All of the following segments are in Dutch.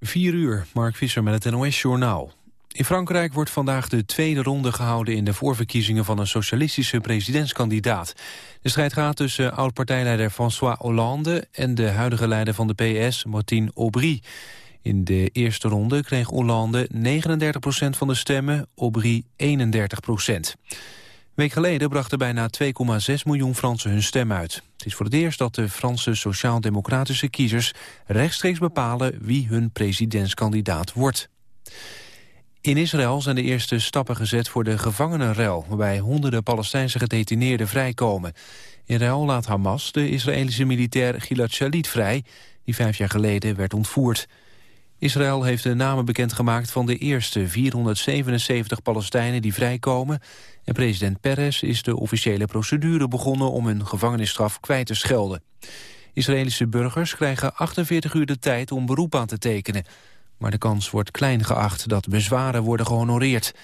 4 uur, Mark Visser met het NOS-journaal. In Frankrijk wordt vandaag de tweede ronde gehouden... in de voorverkiezingen van een socialistische presidentskandidaat. De strijd gaat tussen oud-partijleider François Hollande... en de huidige leider van de PS, Martine Aubry. In de eerste ronde kreeg Hollande 39% van de stemmen, Aubry 31 Een week geleden brachten bijna 2,6 miljoen Fransen hun stem uit. Het is voor het eerst dat de Franse sociaal-democratische kiezers... rechtstreeks bepalen wie hun presidentskandidaat wordt. In Israël zijn de eerste stappen gezet voor de gevangenenruil... waarbij honderden Palestijnse gedetineerden vrijkomen. In ruil laat Hamas de Israëlische militair Gilad Shalit vrij... die vijf jaar geleden werd ontvoerd. Israël heeft de namen bekendgemaakt van de eerste 477 Palestijnen die vrijkomen... en president Peres is de officiële procedure begonnen om hun gevangenisstraf kwijt te schelden. Israëlische burgers krijgen 48 uur de tijd om beroep aan te tekenen... maar de kans wordt klein geacht dat bezwaren worden gehonoreerd.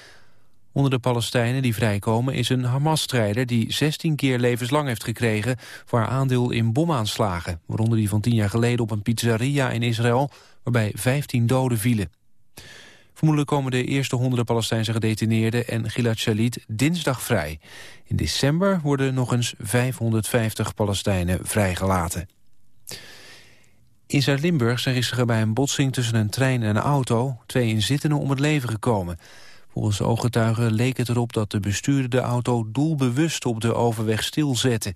Onder de Palestijnen die vrijkomen is een Hamas-strijder... die 16 keer levenslang heeft gekregen voor haar aandeel in bomaanslagen... waaronder die van 10 jaar geleden op een pizzeria in Israël waarbij 15 doden vielen. Vermoedelijk komen de eerste honderden Palestijnse gedetineerden en Gilad Shalit dinsdag vrij. In december worden nog eens 550 Palestijnen vrijgelaten. In Zuid-Limburg zijn gisteren bij een botsing tussen een trein en een auto... twee inzittenden om het leven gekomen. Volgens ooggetuigen leek het erop dat de bestuurder de auto doelbewust op de overweg stilzette.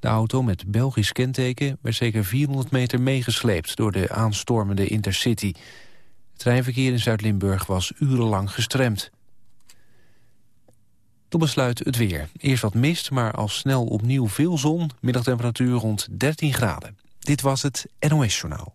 De auto met Belgisch kenteken werd zeker 400 meter meegesleept door de aanstormende Intercity. Het treinverkeer in Zuid-Limburg was urenlang gestremd. Tot besluit het weer. Eerst wat mist, maar al snel opnieuw veel zon. Middagtemperatuur rond 13 graden. Dit was het NOS Journaal.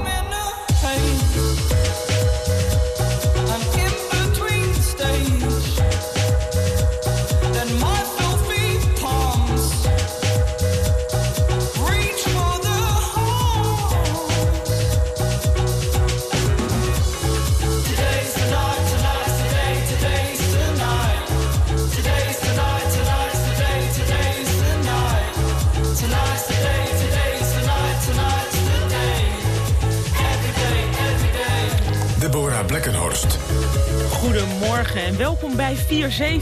En welkom bij 4-7,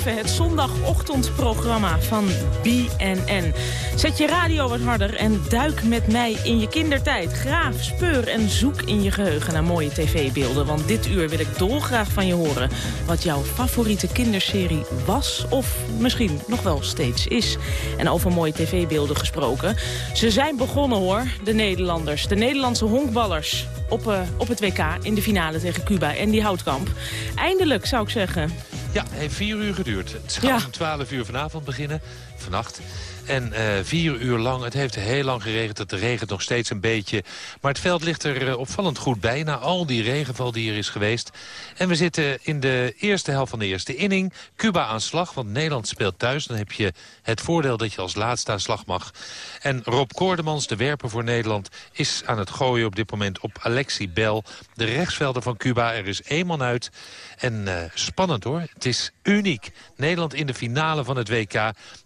het zondagochtendprogramma van BNN. Zet je radio wat harder en duik met mij in je kindertijd. Graaf, speur en zoek in je geheugen naar mooie tv-beelden. Want dit uur wil ik dolgraag van je horen wat jouw favoriete kinderserie was... of misschien nog wel steeds is. En over mooie tv-beelden gesproken. Ze zijn begonnen hoor, de Nederlanders, de Nederlandse honkballers op, uh, op het WK in de finale tegen Cuba en die houtkamp. Eindelijk, zou ik zeggen. Ja, heeft vier uur geduurd. Het gaat om twaalf uur vanavond beginnen, vannacht. En uh, vier uur lang, het heeft heel lang geregend. Het regent nog steeds een beetje. Maar het veld ligt er uh, opvallend goed bij... na al die regenval die er is geweest. En we zitten in de eerste helft van de eerste inning. Cuba aan slag, want Nederland speelt thuis. Dan heb je het voordeel dat je als laatste aan slag mag. En Rob Koordemans, de werper voor Nederland... is aan het gooien op dit moment op Alexi Bel. De rechtsvelder van Cuba. Er is één man uit. En uh, spannend hoor. Het is uniek. Nederland in de finale van het WK.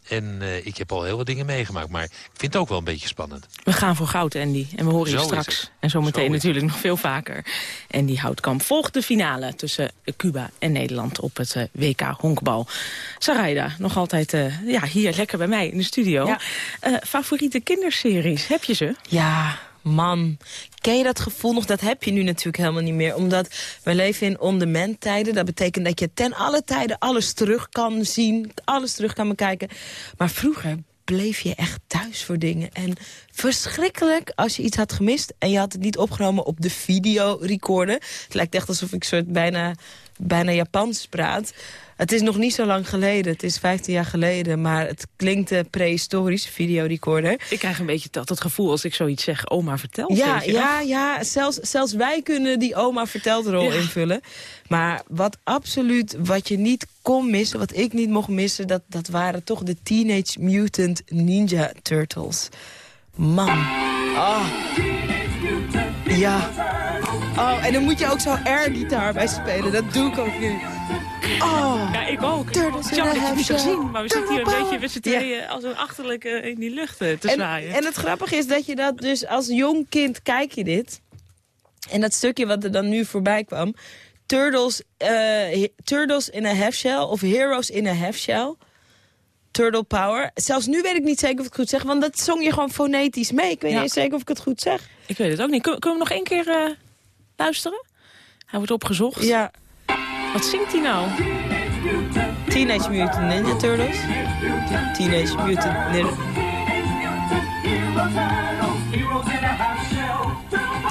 En uh, ik heb al heel wat dingen meegemaakt. Maar ik vind het ook wel een beetje spannend. We gaan voor goud, Andy. En we horen je straks. En zometeen zo natuurlijk nog veel vaker. Andy Houtkamp volgt de finale tussen Cuba en Nederland op het uh, WK honkbal. Sarayda, nog altijd ja, hier lekker bij mij in de studio. Ja. favoriete kinderseries, heb je ze? Ja, man. Ken je dat gevoel nog? Dat heb je nu natuurlijk helemaal niet meer. Omdat we leven in on-demand tijden. Dat betekent dat je ten alle tijden alles terug kan zien. Alles terug kan bekijken. Maar vroeger bleef je echt thuis voor dingen. En verschrikkelijk als je iets had gemist... en je had het niet opgenomen op de videorecorder. Het lijkt echt alsof ik soort bijna, bijna Japans praat. Het is nog niet zo lang geleden. Het is 15 jaar geleden. Maar het klinkt uh, prehistorisch, videorecorder. Ik krijg een beetje dat, het gevoel als ik zoiets zeg. Oma vertelt. Ja, ja, ja. Zelfs, zelfs wij kunnen die oma vertelt rol invullen. Maar wat absoluut, wat je niet kon missen, wat ik niet mocht missen... dat, dat waren toch de Teenage Mutant Ninja Turtles. Man. Oh. Ja. Oh, en dan moet je ook zo air-gitaar bij spelen. Dat doe ik ook nu. Oh, ja, ik ook. Turtles jammer dat je het niet gezien. Maar we zitten hier een beetje met z'n tweeën als een achterlijke in die lucht te zwaaien. En het grappige is dat je dat dus als jong kind kijk je dit. En dat stukje wat er dan nu voorbij kwam. Turtles, uh, turtles in a half shell of Heroes in a half shell. Turtle Power. Zelfs nu weet ik niet zeker of ik het goed zeg, want dat zong je gewoon fonetisch mee. Ik weet niet zeker of ik het goed zeg. Ik weet het ook niet. Kunnen we hem nog één keer uh, luisteren? Hij wordt opgezocht. Ja. Wat zingt hij nou? Teenage Mutant Ninja Turtles. Teenage Mutant Ninja...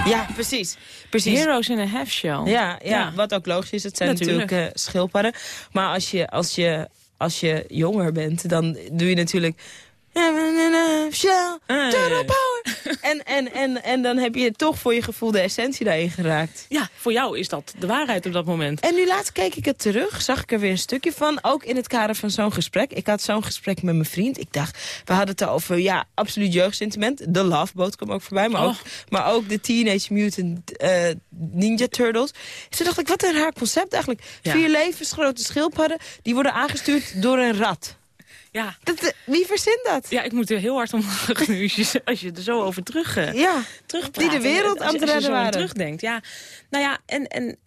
Ja, precies. precies. Heroes in a half shell. Ja, ja, ja, wat ook logisch is. Het zijn natuurlijk, natuurlijk uh, schildpadden. Maar als je, als, je, als je jonger bent, dan doe je natuurlijk... Shell, total power. En, en, en, en dan heb je toch voor je gevoel de essentie daarin geraakt. Ja, voor jou is dat de waarheid op dat moment. En nu laatst keek ik het terug, zag ik er weer een stukje van. Ook in het kader van zo'n gesprek. Ik had zo'n gesprek met mijn vriend. Ik dacht, we hadden het over, ja, absoluut jeugdsentiment. De Love Boat kwam ook voorbij. Maar, ook, maar ook de Teenage Mutant uh, Ninja Turtles. En toen dacht ik, wat een raar concept eigenlijk. Ja. Vier levensgrote schildpadden, die worden aangestuurd door een rat. Ja. Dat, eh, wie verzint dat? Ja, ik moet er heel hard om lachen als je, als je er zo over terug, uh, ja, terugpraat. Die de wereld aan het redden waren. terugdenkt, ja. Nou ja, en, en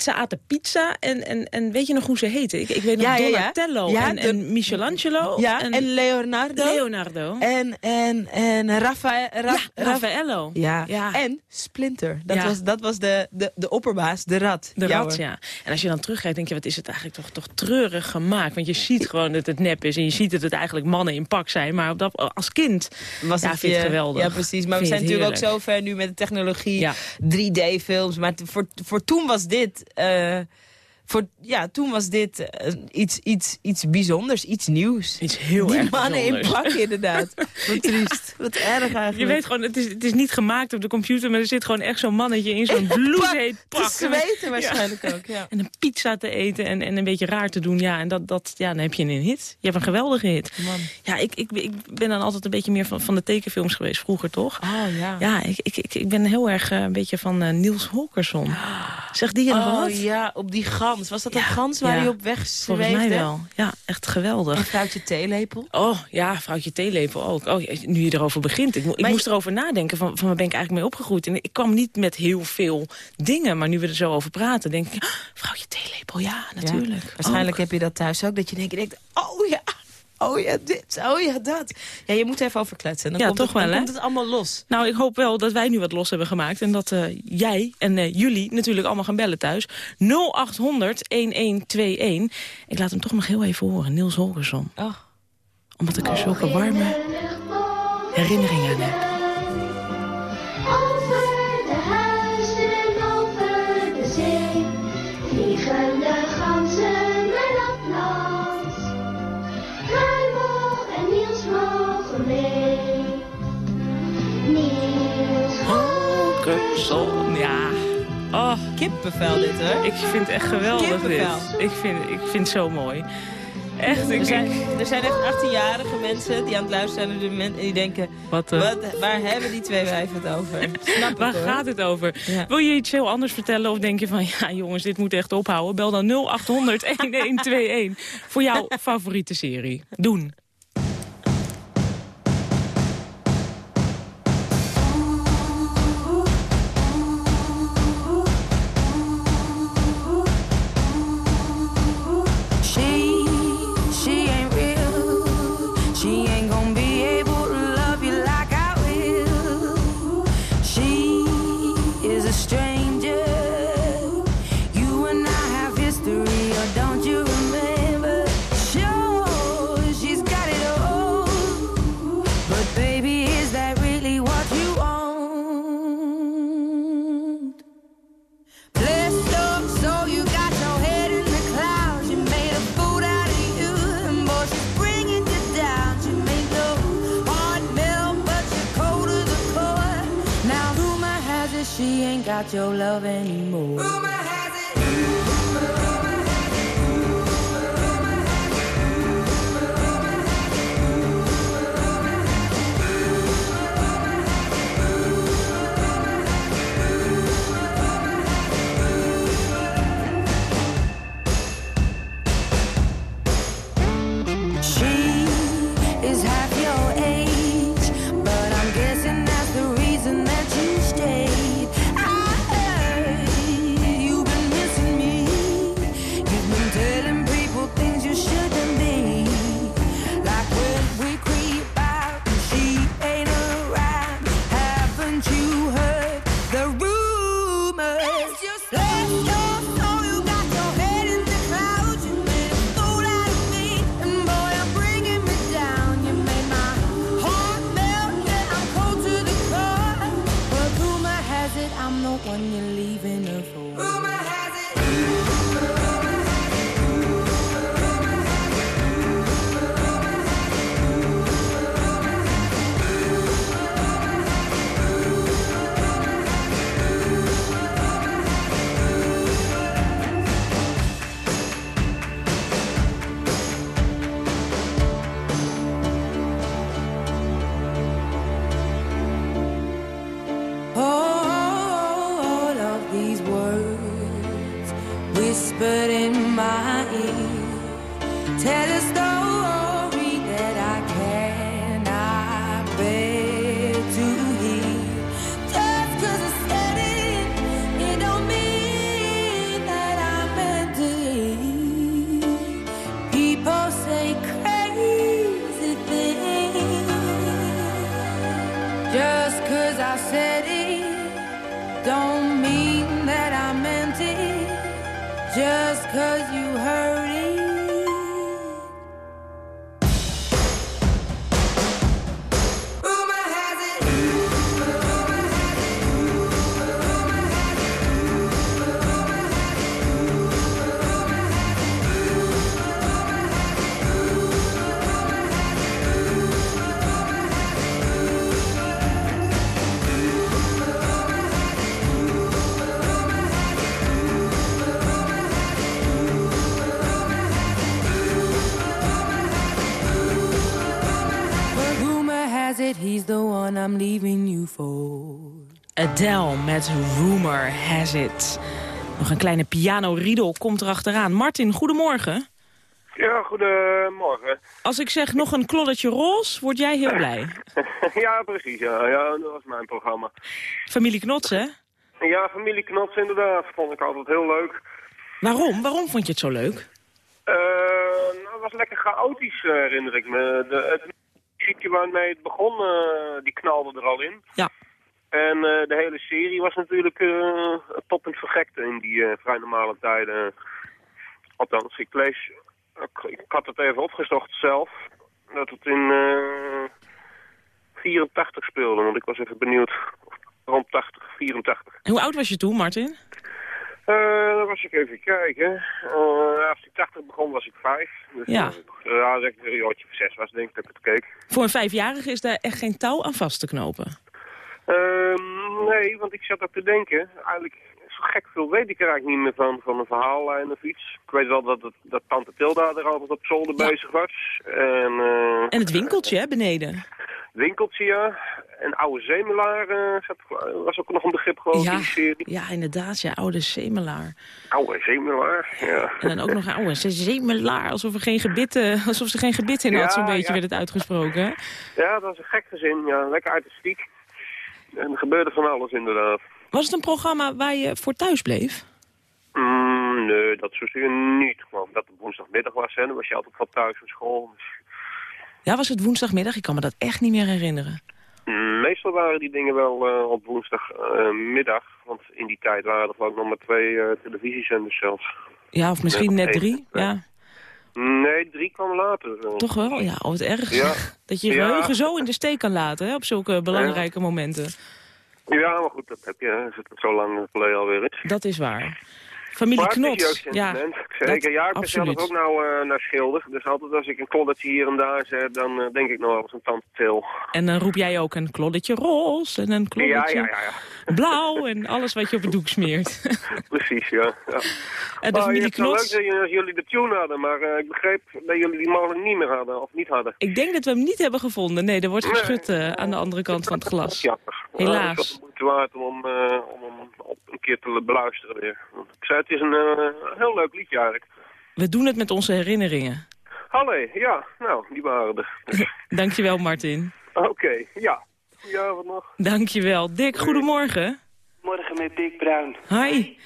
ze aten pizza en, en, en weet je nog hoe ze heten? Ik, ik weet nog ja, Donatello ja, en, en Michelangelo. Ja, en, en, Leonardo. Leonardo. En, en, en Raf, Raffaello. Ja. ja, en Splinter. Dat was, dat was de, de, de opperbaas, de rat. De rat, ja. En als je dan terugkijkt, denk je, wat is het eigenlijk toch, toch treurig gemaakt. Want je ziet gewoon dat het nep is en je ziet dat het eigenlijk mannen in pak zijn. Maar op dat, als kind was ja, het, vind je, geweldig. Ja, precies. Maar we zijn natuurlijk ook zo ver nu met de technologie. 3D-films. Maar voor, voor toen was dit... Uh, voor, ja, toen was dit uh, iets, iets, iets bijzonders, iets nieuws. Iets heel Die erg mannen in pak, inderdaad. Wat triest. Wat erg eigenlijk. Je weet gewoon, het is, het is niet gemaakt op de computer... maar er zit gewoon echt zo'n mannetje in zo'n bloedheet pak. Te zweten waarschijnlijk ook, ja. En een pizza te eten en, en een beetje raar te doen. Ja, en dat, dat, ja, dan heb je een hit. Je hebt een geweldige hit. Man. Ja, ik, ik, ik ben dan altijd een beetje meer van, van de tekenfilms geweest vroeger, toch? Oh, ja. Ja, ik, ik, ik, ik ben heel erg uh, een beetje van uh, Niels Holkersson. Zeg die je nog oh, wat? ja, op die gans. Was dat een gans waar hij op weg zweefde? Volgens mij wel. Ja, echt geweldig. En vrouwtje theelepel? Oh, ja, vrouwtje theelepel ook. Oh, nu je erover begint. Ik, ik moest erover nadenken van, van waar ben ik eigenlijk mee opgegroeid. En ik kwam niet met heel veel dingen, maar nu we er zo over praten, denk ik, ah, vrouwtje theelepel, ja, natuurlijk. Waarschijnlijk heb je dat thuis ook, dat je je denkt oh ja, Oh ja, dit. Oh ja, dat. Ja, je moet even over kletsen. Dan ja, komt toch het, wel, dan komt het allemaal los. Nou, ik hoop wel dat wij nu wat los hebben gemaakt. En dat uh, jij en uh, jullie natuurlijk allemaal gaan bellen thuis. 0800 1121. Ik laat hem toch nog heel even horen. Niels Holgersson. Oh. Omdat ik er zulke warme herinneringen aan heb. Ja. Oh. Kippenvel dit, hoor. Ik vind het echt geweldig dit. Ik vind, ik vind het zo mooi. Echt, ik, er, zijn, er zijn echt 18-jarige mensen die aan het luisteren zijn en die denken... Wat, uh, wat, waar hebben die twee wijven het over? Snap waar gaat het over? Ja. Wil je iets heel anders vertellen of denk je van... ja jongens, dit moet echt ophouden? Bel dan 0800-1121 voor jouw favoriete serie. Doen. Got your love anymore. Don't mean that I meant it. Just 'cause I he's the one I'm leaving you for. Adele met Rumor Has It. Nog een kleine piano-riedel komt erachteraan. Martin, goedemorgen. Ja, goedemorgen. Als ik zeg nog een kloddetje roze, word jij heel blij. ja, precies. Ja. ja, dat was mijn programma. Familie Knots, hè? Ja, familie Knots inderdaad. Vond ik altijd heel leuk. Waarom? Waarom vond je het zo leuk? Eh, nou, het was lekker chaotisch, eh, herinner ik me. De, het muziekje waarmee het begon, eh, die knalde er al in. Ja. En eh, de hele serie was natuurlijk uh, top in vergekte in die eh, vrij normale tijden. Althans, ik lees... Ik, ik had het even opgezocht zelf. Dat het in eh 84 speelde, want ik was even benieuwd. Rond 80, 84. En hoe oud was je toen, Martin? Eh, dan was ik even kijken. Eh, als die 80 begon was ik 5. Dus Ja. eh, ja, zeg ik een jongetje of 6 was denk ik dat ik het keek. Voor een vijfjarige is daar echt geen touw aan vast te knopen. Ehm, nee, want ik zat ook te denken. Eigenlijk zo gek veel weet ik er eigenlijk niet meer van, van een verhaallijn of iets. Ik weet wel dat, het, dat tante Tilda er altijd op zolder Ja. bezig was. En, En het winkeltje, hè, beneden. Winkeltje, ja. En oude zemelaar eh, was ook nog een begrip gewoon Ja, die serie. ja, inderdaad, ja, oude zemelaar. Oude zemelaar, ja. En dan ook nog een oude zemelaar, alsof, er geen gebit, eh, alsof ze geen gebit in had, Ja, zo'n beetje werd het uitgesproken. Ja, dat was een gek gezin, ja. Lekker artistiek. En er gebeurde van alles inderdaad. Was het een programma waar je voor thuis bleef? Mm, nee, dat zozeer niet. Gewoon dat het woensdagmiddag was, hè. Dan was je altijd van thuis van school. Dus, Ja, was het woensdagmiddag? Ik kan me dat echt niet meer herinneren. meestal waren die dingen wel eh, op woensdagmiddag. want in die tijd waren er ook nog maar twee eh, televisiezenders zelfs. Ja, of misschien net drie? Ja, Nee, drie kwam later. eh. toch wel? Ja, oh, wat erg. Ja. Dat je je Ja. geheugen zo in de steek kan laten, hè, op zulke belangrijke momenten. Ja, maar goed, dat heb je. hè, Als het zo lang geleden alweer is. Dat is waar. Familie het Knots. Ja. Zeker. ja, ik ben zelf ook nou eh, naar schilder. Dus altijd als ik een kloddetje hier en daar zet, dan eh, denk ik nog wel eens een tante Til. En dan roep jij ook een kloddetje roze en een ja, ja, ja. blauw en alles wat je op het doek smeert. Precies, ja. ja. En de Maar familie het is leuk dat jullie de tune hadden, maar eh, ik begreep dat jullie die mogelijk niet meer hadden, of niet hadden. ik denk dat we hem niet hebben gevonden. Nee, er wordt Nee. geschud eh, aan de andere kant van het glas. Helaas. Het wel de moeite waard om, eh, om hem op een keer te beluisteren weer. Ik zei, het is een eh, heel leuk liedje eigenlijk. We doen het met onze herinneringen. Allee, ja, nou, die waren er. Dankjewel, Martin. Oké, ja. Goedenavond nog. Dankjewel. Dick, goedemorgen. Morgen met Dick Bruin. Hi.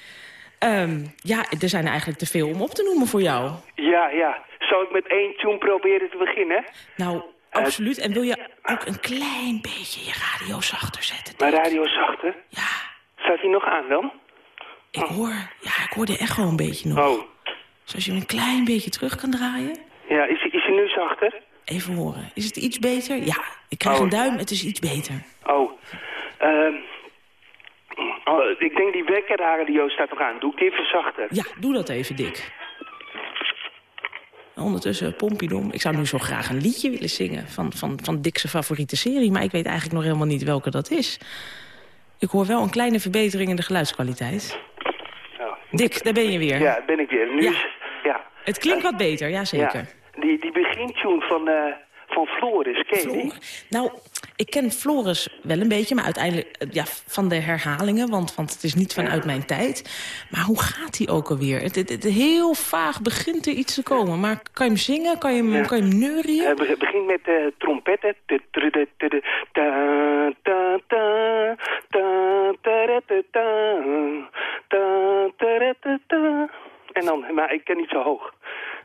Ehm, ja, er zijn eigenlijk te veel om op te noemen voor jou. Ja, ja. Zal ik met één tune proberen te beginnen? Nou, absoluut. En wil je ook een klein beetje je radio zachter zetten? Mijn radio zachter. Ja, Staat hij nog aan dan? Ik hoor, ja, ik hoor de echo een beetje nog. Oh. Dus als je hem een klein beetje terug kan draaien. Ja, is, is hij nu zachter? Even horen. Is het iets beter? Ja, ik krijg Oh. een duim. Het is iets beter. Oh. Ehm oh, ik denk die wekkerradio staat nog aan. Doe ik die even zachter? Ja, doe dat even, Dick. Ondertussen, Pompidom. Ik zou nu zo graag een liedje willen zingen van, van, van Dick's favoriete serie. Maar ik weet eigenlijk nog helemaal niet welke dat is. Ik hoor wel een kleine verbetering in de geluidskwaliteit. Dick, daar ben je weer. Ja, ben ik weer. Nu Ja. is... Ja. Het klinkt wat beter, ja ja. zeker. Die, die begintune van, eh van Floris, ken je die? Nou, ik ken Floris wel een beetje, maar uiteindelijk eh, ja, van de herhalingen. Want, want het is niet vanuit mijn tijd. Maar hoe gaat hij ook alweer? Het, het, het- heel vaag begint er iets te komen. Maar kan je hem zingen? Kan je hem, Ja. kan je hem neurien? Het be- begint met eh, trompetten. Ta- ta- ta- ta- ta- ta- ta- ta- ta- ta-. En dan, maar ik ken niet zo hoog.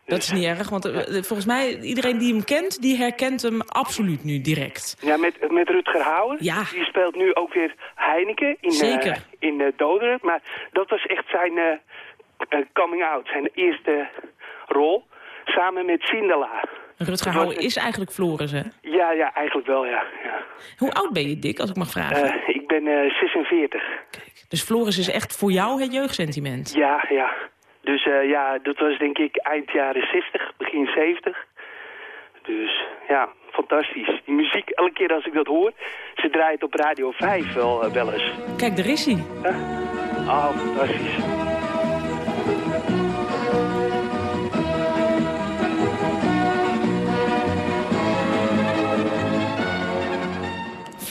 Dat is niet erg, want eh, eh, volgens mij, iedereen die hem kent, die herkent hem absoluut nu direct. Ja, met, met Rutger Hauer. Ja. Die speelt nu ook weer Heineken in, eh, in uh, Doderen. Maar dat was echt zijn eh, coming-out, zijn eerste rol. Samen met Sindela. Rutger is eigenlijk Floris, hè? Ja, ja, eigenlijk wel, ja. ja. Hoe oud ben je, Dick, als ik mag vragen? Eh, ik ben eh 46. dus Floris is echt voor jou het jeugdsentiment. Ja, ja. Dus eh, ja, dat was denk ik eind jaren 60, begin 70. Dus ja, fantastisch. Die muziek, elke keer als ik dat hoor, ze draait op Radio 5 wel, eh, wel eens. Kijk, daar is hij. Ah, fantastisch.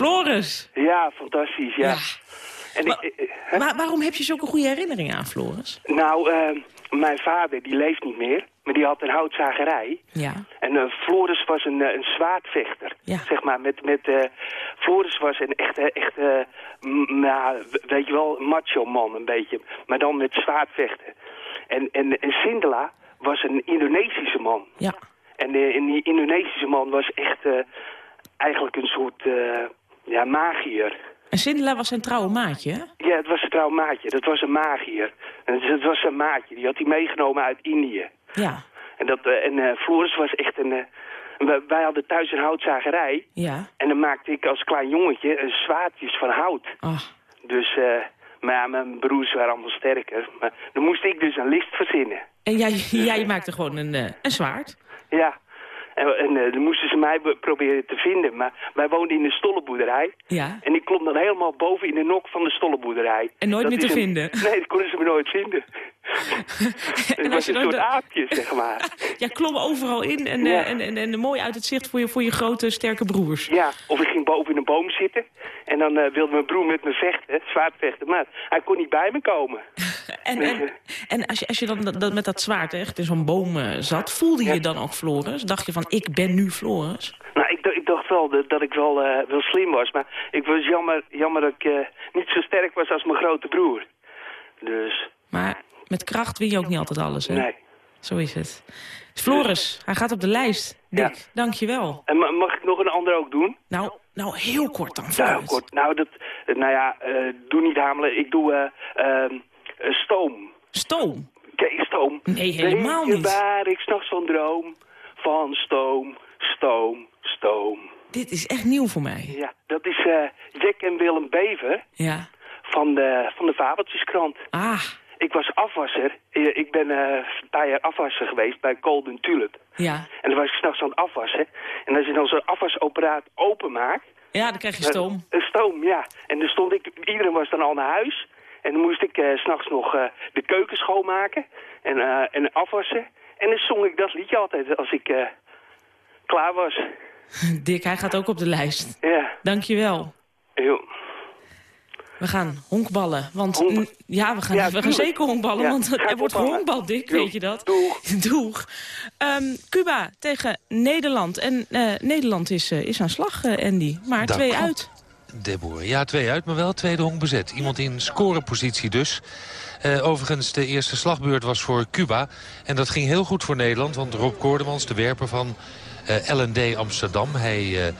Floris! Ja, fantastisch, ja. Ja. En Maar- ik, eh? Maar waarom heb je zulke goede herinneringen aan Floris? nou, eh, mijn vader, die leeft niet meer, maar die had een houtzagerij. Ja. En eh, Floris was een, eh, een zwaardvechter. Ja. Zeg maar, met, met, eh, Floris was een nou, w- weet je wel, macho man een beetje. Maar dan met zwaardvechten. En, en, en Sindela was een Indonesische man. Ja. En, en die Indonesische man was echt eigenlijk een soort ja, magier. En Sindela was zijn trouwe maatje, hè? Ja, het was een trouw maatje. Dat was een magier. En het, was zijn maatje. Die had hij meegenomen uit Indië. Ja. En, dat, eh, en eh, Floris was echt een... eh, wij, hadden thuis een houtzagerij. Ja. En dan maakte ik als klein jongetje een zwaardjes van hout. Ah. Dus, maar ja, mijn broers waren allemaal sterker. Maar dan moest ik dus een list verzinnen. En jij, jij maakte gewoon een, een zwaard. Ja. En, en eh, dan moesten ze mij be- proberen te vinden. Maar wij woonden in de stollenboerderij. Ja. En ik klom dan helemaal boven in de nok van de stollenboerderij. En nooit Dat meer te een- vinden? Nee, dat konden ze me nooit vinden. als was je een dan soort de- aapje, zeg maar. Jij klom overal in en, eh, Ja. en, en, en mooi uit het zicht voor je, voor je grote, sterke broers. Ja, of ik ging boven in een boom zitten. En dan eh, wilde mijn broer met me vechten, zwaard vechten. Maar hij kon niet bij me komen. En, en, en als je, als je dan dat, dat- met dat zwaard echt in zo'n boom eh, zat, voelde je Ja. dan ook Floris? Dacht je van, ik ben nu Floris? Nou, ik, ik dacht wel dat, dat ik wel, wel slim was. Maar ik was jammer, jammer dat ik niet zo sterk was als mijn grote broer. Dus, Maar met kracht win je ook niet altijd alles, hè? nee. Zo is het. Floris, hij gaat op de lijst. Dick, Ja. dank je wel. En ma- mag ik nog een ander ook doen? Nou, nou, heel kort dan, Nou, vooruit. kort. Nou, dat, nou ja, eh, doe niet hamelen. Ik doe eh, ehm, eh, stoom. Stoom. Je stoom? Nee, helemaal niet. waar ik s'nachts van droom? Van stoom, stoom, stoom. Dit is echt nieuw voor mij. Ja, dat is Jack en Willem Bever Ja. van de, van de Fabeltjeskrant. Ah, Ik was afwasser. Ik ben eh, een paar jaar afwasser geweest bij Golden Tulip. ja. En dan was ik s'nachts aan het afwassen. En als je dan zo'n afwasapparaat openmaakt... Ja, dan krijg je stoom. eh, Een stoom, ja. En dan stond ik... Iedereen was dan al naar huis. En dan moest ik s s'nachts nog de keuken schoonmaken. En, en afwassen. En dan zong ik dat liedje altijd als ik klaar was. Dick, hij gaat ook op de lijst. Ja. Dank je wel. Heel. We gaan honkballen. Want Honk- ja, we gaan, Ja, we gaan zeker honkballen. Ja, Want er wordt gehonkbald, Dick, Doeg. weet je dat? Doeg. Doeg. Ehm, Cuba tegen Nederland. En eh, Nederland is, eh, is aan slag, eh, Andy. Maar Dat twee klopt. uit. Deborah. Ja, twee uit, maar wel tweede honk bezet. Iemand in scorepositie dus. Eh, overigens, de eerste slagbeurt was voor Cuba. En dat ging heel goed voor Nederland. Want Rob Koordemans, de werper van eh LND Amsterdam... hij...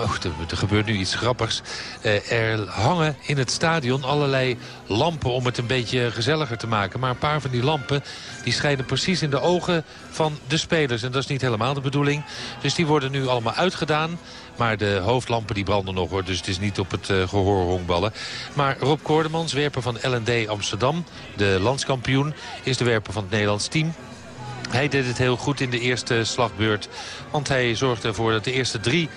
oh, er, er gebeurt nu iets grappigs. Eh, er hangen in het stadion allerlei lampen om het een beetje gezelliger te maken. Maar een paar van die lampen die schijnen precies in de ogen van de spelers. En dat is niet helemaal de bedoeling. Dus die worden nu allemaal uitgedaan. Maar de hoofdlampen die branden nog hoor. Dus het is niet op het eh, gehoor honkballen. Maar Rob Koordemans, werper van LND Amsterdam. De landskampioen is de werper van het Nederlands team. Hij deed het heel goed in de eerste slagbeurt. Want hij zorgde ervoor dat de eerste drie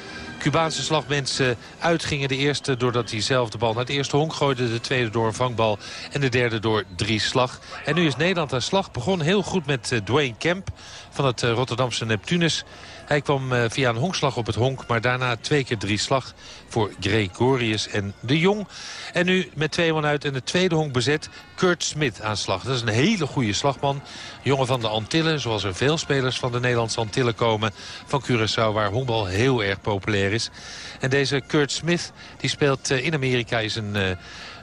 Cubaanse slagmensen uitgingen. De eerste doordat hij zelf de bal naar het eerste honk gooide. De tweede door een vangbal. En de derde door drie slag. En nu is Nederland aan slag. Begon heel goed met uh, Dwayne Kemp van het uh, Rotterdamse Neptunus. Hij kwam uh, via een honkslag op het honk. Maar daarna twee keer drie slag voor Gregorius en de Jong. En nu met twee man uit en de tweede honk bezet. Kurt Smit aan slag. Dat is een hele goede slagman. Jongen van de Antillen, zoals er veel spelers van de Nederlandse Antillen komen. Van Curaçao, waar honkbal heel erg populair is. En deze Kurt Smith, die speelt uh, in Amerika, is een... Uh,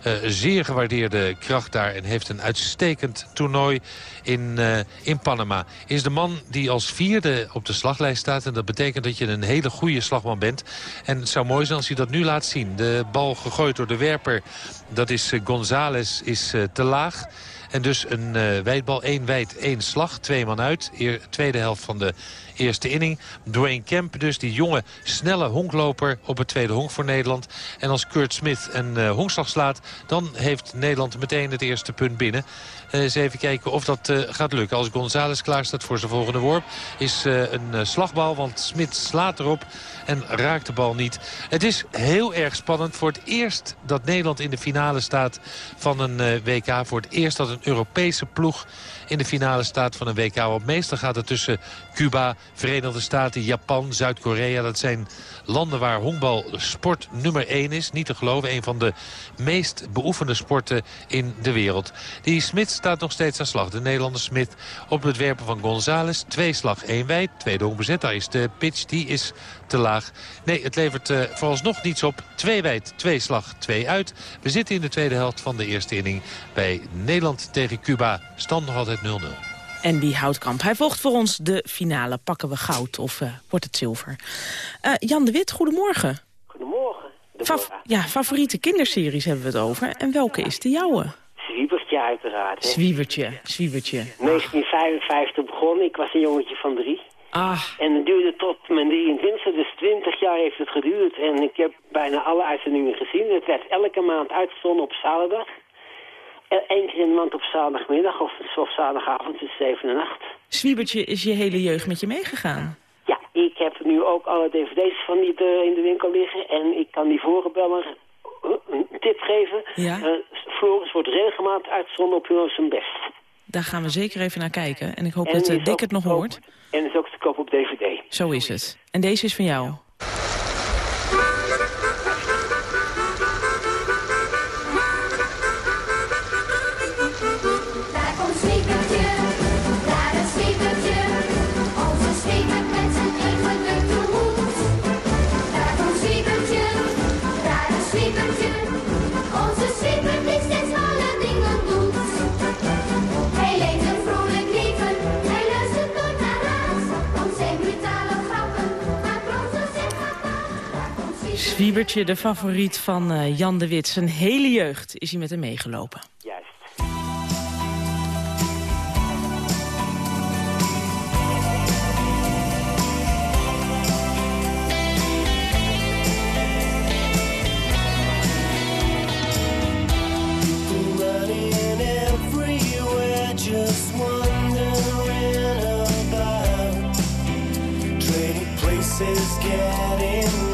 uh, zeer gewaardeerde kracht daar en heeft een uitstekend toernooi in, uh, in Panama. Is de man die als vierde op de slaglijst staat. En dat betekent dat je een hele goede slagman bent. En het zou mooi zijn als hij dat nu laat zien. De bal gegooid door de werper, dat is uh, González, is te laag. En dus een wijdbal, één wijd, één slag. Twee man uit. Eer, tweede helft van de eerste inning. Dwayne Kemp dus, die jonge, snelle honkloper op het tweede honk voor Nederland. En als Kurt Smith een uh, honkslag slaat, dan heeft Nederland meteen het eerste punt binnen. Uh, eens even kijken of dat uh, gaat lukken. Als González klaar staat voor zijn volgende worp, is een slagbal. Want Smit slaat erop en raakt de bal niet. Het is heel erg spannend. Voor het eerst dat Nederland in de finale staat van een WK. Voor het eerst dat een Europese ploeg in de finale staat van een WK. Want meestal gaat het tussen Cuba, Verenigde Staten, Japan, Zuid-Korea. Dat zijn landen waar honkbal sport nummer 1 is. Niet te geloven, een van de meest beoefende sporten in de wereld. Die Smit staat nog steeds aan slag. De Nederlander Smit op het werpen van González. Twee slag, één wijd. Tweede honk bezet. Daar is de pitch. Die is te laag. Nee, het levert uh, vooralsnog niets op. Twee wijd, twee slag, twee uit. We zitten in de tweede helft van de eerste inning bij Nederland tegen Cuba. Stand nog altijd 0-0. En die houtkamp. Hij volgt voor ons de finale. Pakken we goud of uh, wordt het zilver? Uh, Jan de Wit, goedemorgen. Goedemorgen. Ja, favoriete kinderseries hebben we het over. En welke is de jouwe? Zwiebertje uiteraard. Hè? Zwiebertje, Zwiebertje. 1955 begonnen. Ik was een jongetje van drie. Ah. En het duurde tot mijn 23, dus 20 jaar heeft het geduurd. En ik heb bijna alle uitzendingen gezien. Het werd elke maand uitgezonden op zaterdag. Eén keer in de maand op zaterdagmiddag of, of zaterdagavond tussen 7 en 8. Zwiebertje is je hele jeugd met je meegegaan? Ja, ik heb nu ook alle dvd's van die in de winkel liggen. En ik kan die vorige een tip geven. Ja? Uh, Floris wordt regelmatig uitgezonden op Hugo zijn best. Daar gaan we zeker even naar kijken. En ik hoop en dat uh, Dick het nog hoort. En is ook te koop op dvd. Zo is het. En deze is van jou. Wiebertje, de favoriet van uh, Jan de Wit. Zijn hele jeugd is hij met hem meegelopen. Juist. Getting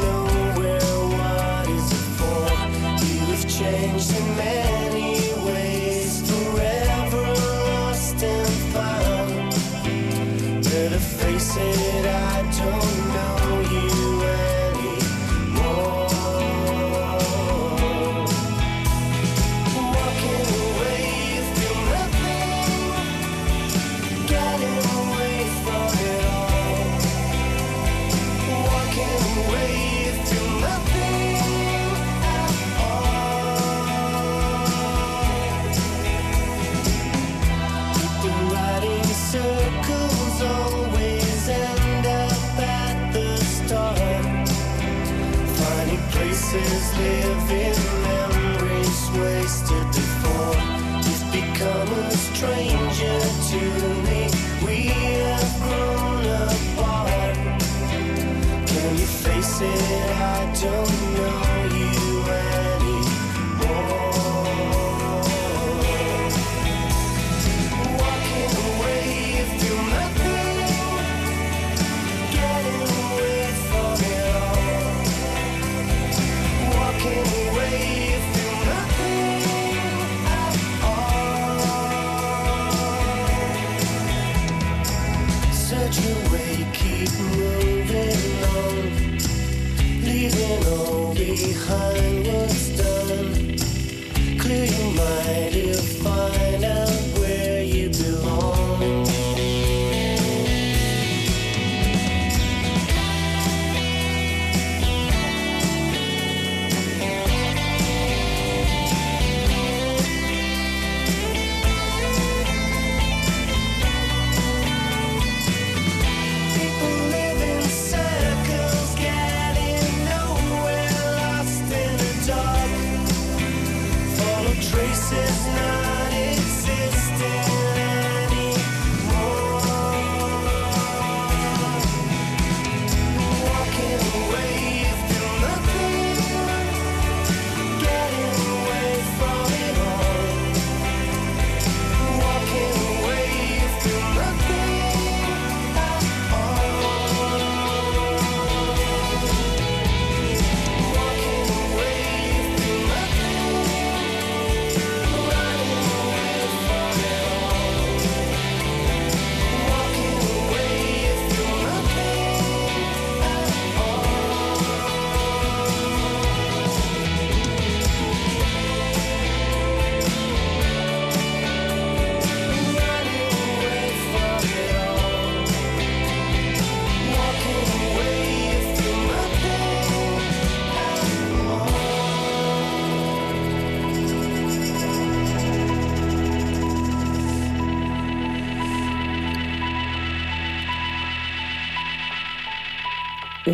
behind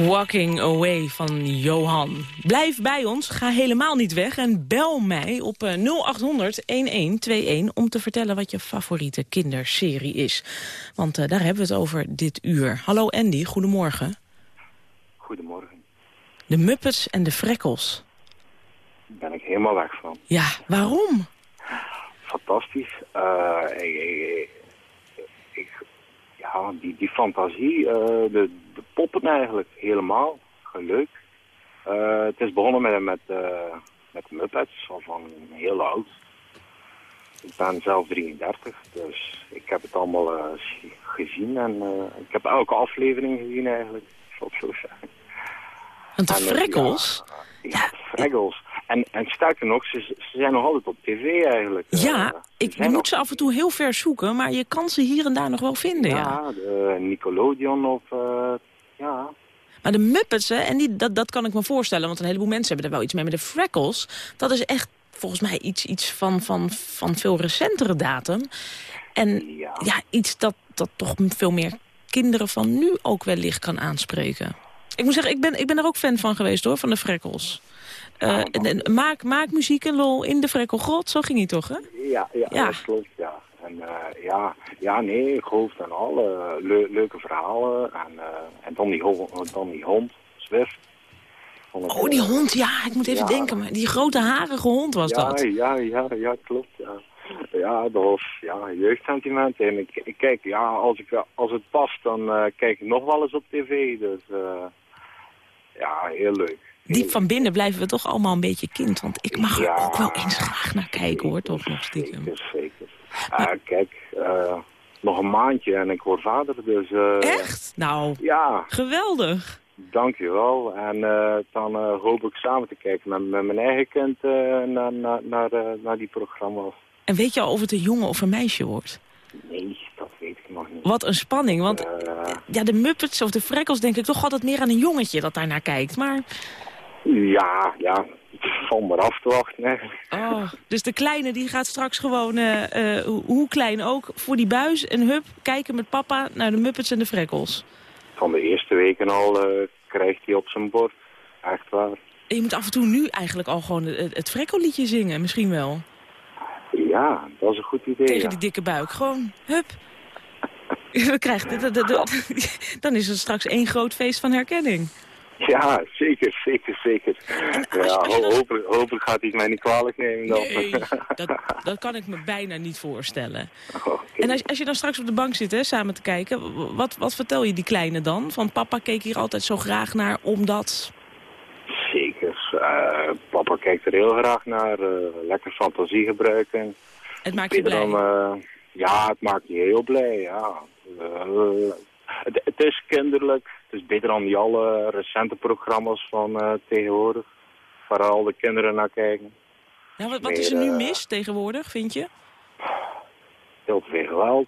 Walking Away van Johan. Blijf bij ons, ga helemaal niet weg en bel mij op eh, 0800-1121... om te vertellen wat je favoriete kinderserie is. Want eh, daar hebben we het over dit uur. Hallo Andy, goedemorgen. Goedemorgen. De Muppets en de Frekkels. Daar ben ik helemaal weg van. Ja, waarom? Fantastisch. Eh, ik, ik- ik- ja, die, die fantasie, eh, de, poppen eigenlijk, helemaal. Leuk. Eh, het is begonnen met, met, eh, met Muppets, al van heel oud. Ik ben zelf 33, dus ik heb het allemaal eh, gezien. En ik heb elke aflevering gezien eigenlijk, ik zal het zo zeggen. Want de Frekkels... Ja. En, en sterker nog, ze, ze zijn nog altijd op tv eigenlijk. Ja, ik moet ze af en toe heel ver zoeken, maar je kan ze hier en daar nog wel vinden, ja. Ja, de Nickelodeon of... ja, Maar de Muppets, hè, en die, dat, dat kan ik me voorstellen, want een heleboel mensen hebben er wel iets mee. Maar de Freckles, dat is echt volgens mij iets, iets van, van, van veel recentere datum. En ja, iets dat, dat toch veel meer kinderen van nu ook wellicht kan aanspreken. Ik moet zeggen, ik ben, ik ben er ook fan van geweest hoor, van de Freckles. Eh, en- en maak, maak muziek en lol in de Frekkelgrot, zo ging hij toch, hè? ja, ja, Ja. dat klopt, ja. En eh, ja, ja, nee, ik geloof en al. eh, le- leuke verhalen. En, eh, en dan, die hond, dan die hond, Zwift. Oh, die hond, ja, ik moet even ja. denken. Maar die grote harige hond was ja, dat. Ja, ja, ja, klopt, ja. Ja, dat was ja, jeugdsentiment. En ik, ik kijk, ja, als, ik, als het past, dan kijk ik nog wel eens op tv. Dus ja, heel leuk. Diep van binnen blijven we toch allemaal een beetje kind. Want ik mag er Ja. ook wel eens graag naar kijken, hoor, toch nog stiekem. Zeker, zeker. Ah, kijk, eh, nog een maandje en ik word vader, dus... eh, Echt? Nou, Ja, geweldig. dankjewel. En eh, dan hoop ik samen te kijken met, met mijn eigen kind naar, naar, naar, naar die programma's. En weet je al of het een jongen of een meisje wordt? Nee, dat weet ik nog niet. Wat een spanning, want ja, de Muppets of de Freckles denk ik toch altijd meer aan een jongetje dat daar naar kijkt. Maar, ja, ja, val maar af te wachten. Hè. oh, dus de kleine die gaat straks gewoon, eh, eh, hoe klein ook, voor die buis en hup, kijken met papa naar de Muppets en de Freckles. Van de eerste weken al eh, krijgt hij op zijn bord. Echt waar. En je moet af en toe nu eigenlijk al gewoon het, het Frekkelliedje zingen, misschien wel. Ja, dat is een goed idee. Tegen ja. die dikke buik. Gewoon, hup. We krijgen, dan is het straks één groot feest van herkenning. Ja, zeker, zeker, zeker. Ja, ho- hopelijk, hopelijk gaat hij het mij niet kwalijk nemen dan. Nee, dat, dat kan ik me bijna niet voorstellen. En als, als je dan straks op de bank zit hè, samen te kijken, wat, wat vertel je die kleine dan? Van papa keek hier altijd zo graag naar, omdat... Zeker. Eh, papa kijkt er heel graag naar. eh, lekker fantasie gebruiken. Het maakt je blij. Dan, eh, ja, het maakt je heel blij, ja. Het, het is kinderlijk. Het is beter dan die alle recente programma's van eh, tegenwoordig. waar al de kinderen naar kijken. Ja, wat, wat is er nu eh, mis tegenwoordig, vind je? Heel veel geweld.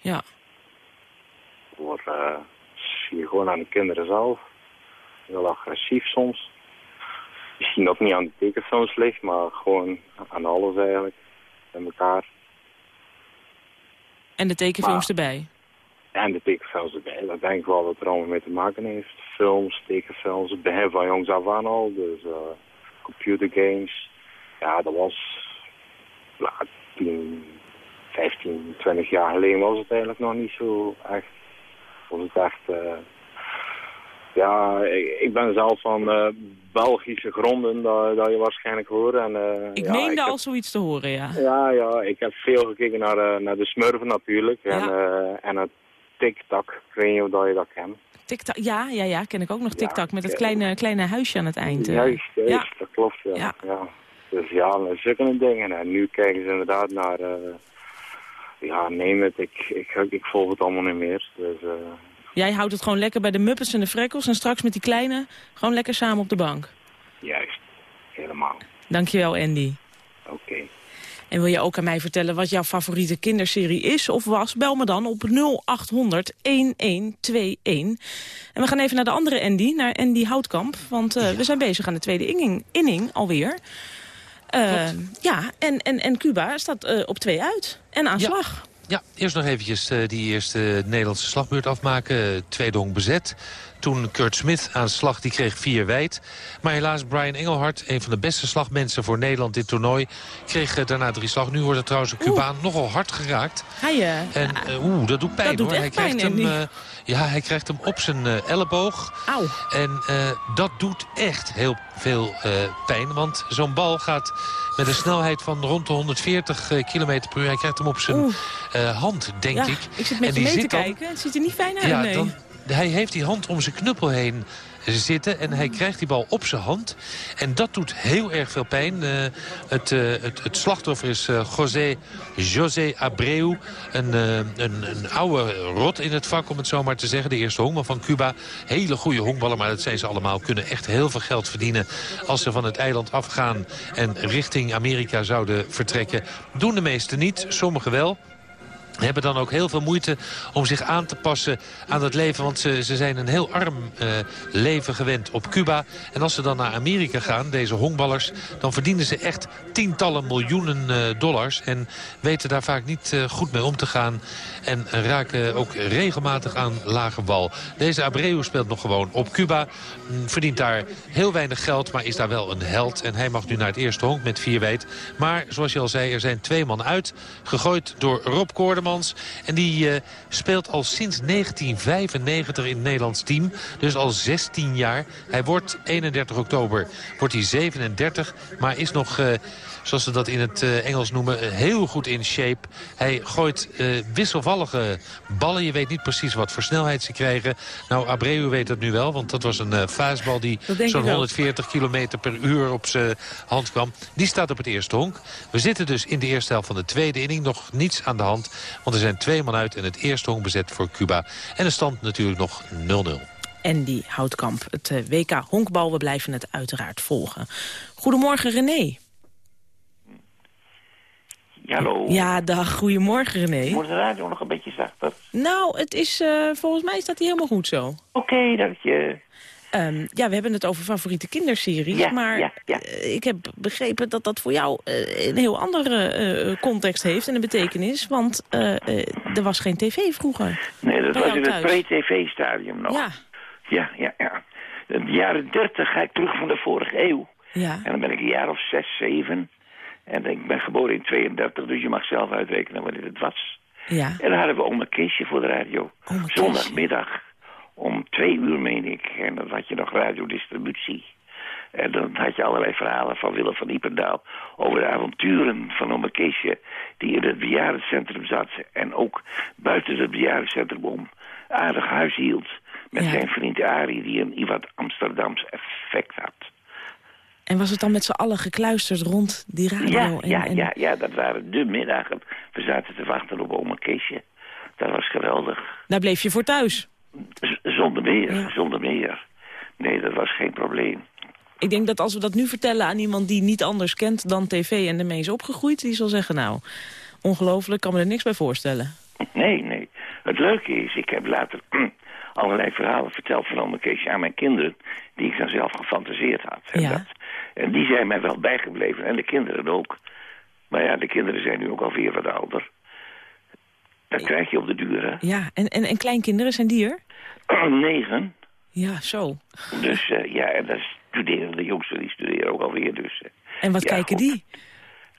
Ja. Wordt, eh, zie je gewoon aan de kinderen zelf. Heel agressief soms. Misschien dat niet aan de tekenfilms ligt, maar gewoon aan alles eigenlijk. Met elkaar. En de tekenfilms erbij. En de tekenfilms erbij. Dat denk ik wel dat er allemaal mee te maken heeft. Films, tekenfilms, het begin van jongs af aan al. Dus eh computergames. Ja, dat was ja, 10, 15, 20 jaar geleden was het eigenlijk nog niet zo echt. Was het echt... eh, ja, ik, ik ben zelf van eh, Belgische gronden, dat, dat je waarschijnlijk hoort. En, Ik ja, meende al zoiets te horen, ja. ja, ja, ik heb veel gekeken naar, naar de Smurfen natuurlijk. En, en het TikTok, ik weet niet of dat je dat kent. TikTok, ja, ja, ja, ken ik ook nog TikTok met dat kleine, kleine huisje aan het eind. eh. Juist, juist, Ja. dat klopt, ja. Ja. ja. Dus ja, zulke dingen. En nu kijken ze inderdaad naar... eh, ja, neem het, ik, ik, ik volg het allemaal niet meer. Dus, eh, Jij houdt het gewoon lekker bij de Muppets en de Freckles en straks met die kleine gewoon lekker samen op de bank. juist, helemaal. Dankjewel, Andy. Oké. En wil je ook aan mij vertellen wat jouw favoriete kinderserie is of was? Bel me dan op 0800 1121. En we gaan even naar de andere Andy, naar Andy Houtkamp. Want eh, we zijn bezig aan de tweede inning, inning alweer. Eh, ja, en, en, en Cuba staat eh, op twee uit. En aan Ja. slag. Ja, eerst nog eventjes die eerste Nederlandse slagbeurt afmaken. Tweede honk bezet. Toen Kurt Smith aan de slag, die kreeg vier wijd. Maar helaas Brian Engelhard, een van de beste slagmensen voor Nederland dit toernooi... kreeg eh, daarna drie slag. Nu wordt het trouwens een Cubaan nogal hard geraakt. Hij, eh, En eh, oeh, dat doet pijn Dat doet hoor. echt hij krijgt pijn, hem, eh, ja, hij krijgt hem op zijn elleboog. Auw. En dat doet echt heel veel pijn. Want zo'n bal gaat met een snelheid van rond de 140 km per uur. Hij krijgt hem op zijn hand, denk ja, ik. ik zit En met je die mee te dan- kijken. Het ziet er niet fijn uit, ja, nee. dan, hij heeft die hand om zijn knuppel heen zitten en hij krijgt die bal op zijn hand. En dat doet heel erg veel pijn. Eh, het, eh, het, het slachtoffer is eh, José, José Abreu. Een, eh, een, een oude rot in het vak, om het zo maar te zeggen. De eerste honkman van Cuba. Hele goede honkballen, maar dat zijn ze allemaal. Kunnen echt heel veel geld verdienen als ze van het eiland afgaan... en richting Amerika zouden vertrekken. Doen de meesten niet, sommigen wel hebben dan ook heel veel moeite om zich aan te passen aan dat leven. Want ze, ze zijn een heel arm eh, leven gewend op Cuba. En als ze dan naar Amerika gaan, deze honkballers... dan verdienen ze echt tientallen miljoenen eh, dollars. En weten daar vaak niet eh, goed mee om te gaan. En raken ook regelmatig aan lage wal. Deze Abreu speelt nog gewoon op Cuba. Mm, Verdient daar heel weinig geld, maar is daar wel een held. En hij mag nu naar het eerste honk met vier wijd. Maar zoals je al zei, er zijn twee man uit. Gegooid door Rob En die eh, speelt al sinds 1995 in het Nederlands team. Dus al 16 jaar. Hij wordt 31 oktober wordt hij 37. Maar is nog... eh, zoals ze dat in het eh, Engels noemen, eh, heel goed in shape. Hij gooit eh, wisselvallige ballen. Je weet niet precies wat voor snelheid ze krijgen. Nou, Abreu weet dat nu wel, want dat was een eh fastbal die zo'n ik wel. 140 km per uur op zijn hand kwam. Die staat op het eerste honk. We zitten dus in de eerste helft van de tweede inning. Nog niets aan de hand, want er zijn twee man uit en het eerste honk bezet voor Cuba. En de stand natuurlijk nog 0-0. Andy Houtkamp, het WK Honkbal. We blijven het uiteraard volgen. Goedemorgen, René. Hallo. Ja, dag. Goedemorgen, René. Moet de radio nog een beetje zachter? Nou, het is, eh, volgens mij staat hij helemaal goed zo. Oké, dank je. Ehm, ja, we hebben het over favoriete kinderseries. Ja, maar ja, ja. eh, ik heb begrepen dat dat voor jou eh, een heel andere context heeft en een betekenis. Want er was geen tv vroeger. Nee, dat was in het pre-tv-stadium nog. Ja. Ja, ja, ja. In de jaren dertig ga ik terug van de vorige eeuw. Ja. En dan ben ik een jaar of zes, zeven. En ik ben geboren in 32, dus je mag zelf uitrekenen wanneer het was. Ja. En dan hadden we oma Keesje voor de radio. Zondagmiddag om twee uur, meen ik. En dan had je nog radiodistributie. En dan had je allerlei verhalen van Willem van Iependaal... over de avonturen van oma Keesje... die in het bejaardencentrum zat... en ook buiten het bejaardencentrum om aardig huis hield... met Ja. zijn vriend Arie, die een wat Amsterdams effect had. En was het dan met z'n allen gekluisterd rond die radio? Ja, en, ja, en- ja, ja, dat waren de middagen. We zaten te wachten op oma Keesje. Dat was geweldig. Daar bleef je voor thuis. Z- zonder meer, zonder meer. Nee, dat was geen probleem. Ik denk dat als we dat nu vertellen aan iemand die niet anders kent dan tv en ermee is opgegroeid, die zal zeggen, nou, ongelooflijk, kan me er niks bij voorstellen. Nee, nee. Het leuke is, ik heb later allerlei verhalen verteld van Ome Keesje aan mijn kinderen... die ik dan zelf gefantaseerd had. En, Ja. dat, en die zijn mij wel bijgebleven. En de kinderen ook. Maar ja, de kinderen zijn nu ook alweer wat ouder. Dat krijg je op de duur, hè? Ja, en, en, en kleinkinderen, zijn die er? Negen. Ja, zo. Dus eh, ja, en dan studeren de jongsten, die studeren ook alweer. Dus, eh, En wat ja, kijken goed. die?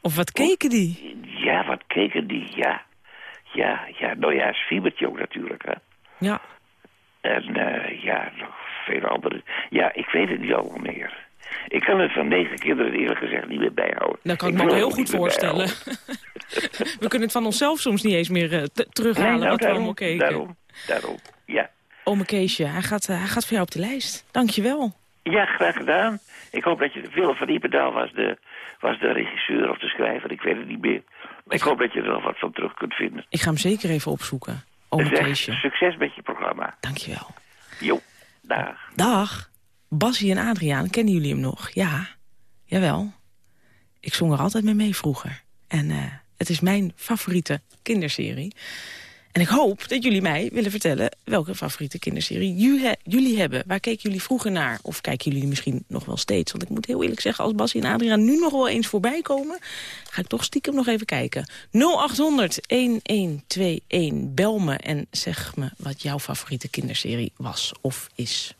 Of wat keken die? Ja, wat keken die? Ja, ja, ja. Nou ja, is Fiebertje ook natuurlijk, hè? Ja. En eh, ja, nog vele andere. Ja, ik weet het niet allemaal meer. Ik kan het van negen kinderen eerlijk gezegd niet meer bijhouden. Dat kan ik me heel goed voorstellen. we kunnen het van onszelf soms niet eens meer eh, terughalen Nee, nou, wat we daarom, allemaal keken. daarom, daarom, ja. Ome Keesje, hij gaat, eh, hij gaat voor jou op de lijst. Dankjewel. Ja, graag gedaan. Ik hoop dat je... Willem van Iependaal was de, was de regisseur of de schrijver, ik weet het niet meer. Maar ik hoop dat je er nog wat van terug kunt vinden. Ik ga hem zeker even opzoeken. Ome Keesje. Succes met je programma. Dankjewel. Jo, dag. Dag. Bassie en Adriaan, kennen jullie hem nog? Ja, jawel. Ik zong er altijd mee mee vroeger. En eh, het is mijn favoriete kinderserie. En ik hoop dat jullie mij willen vertellen welke favoriete kinderserie jullie, hebben. Waar keken jullie vroeger naar? Of kijken jullie misschien nog wel steeds? Want ik moet heel eerlijk zeggen, als Bassie en Adriaan nu nog wel eens voorbij komen... ga ik toch stiekem nog even kijken. 0800-1121, bel me en zeg me wat jouw favoriete kinderserie was of is.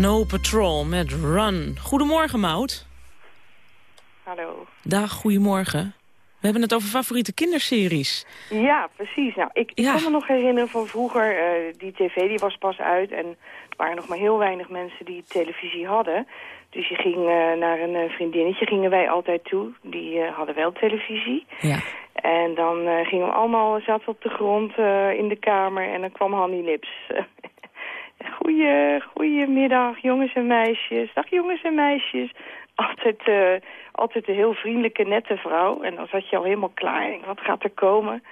Snow Patrol met Run. Goedemorgen, Mout. Hallo. Dag, goedemorgen. We hebben het over favoriete kinderseries. Ja, precies. Nou, ik, ik kan me nog herinneren van vroeger, eh, die tv die was pas uit en er waren nog maar heel weinig mensen die televisie hadden. Dus je ging eh, naar een eh, vriendinnetje, gingen wij altijd toe. Die hadden wel televisie. Ja. En dan gingen we allemaal, zaten we op de grond in de kamer en dan kwam Hanny Lips. Goeie, goedemiddag, jongens en meisjes. Dag jongens en meisjes. Altijd, eh, altijd een heel vriendelijke, nette vrouw. En dan zat je al helemaal klaar. En wat gaat er komen?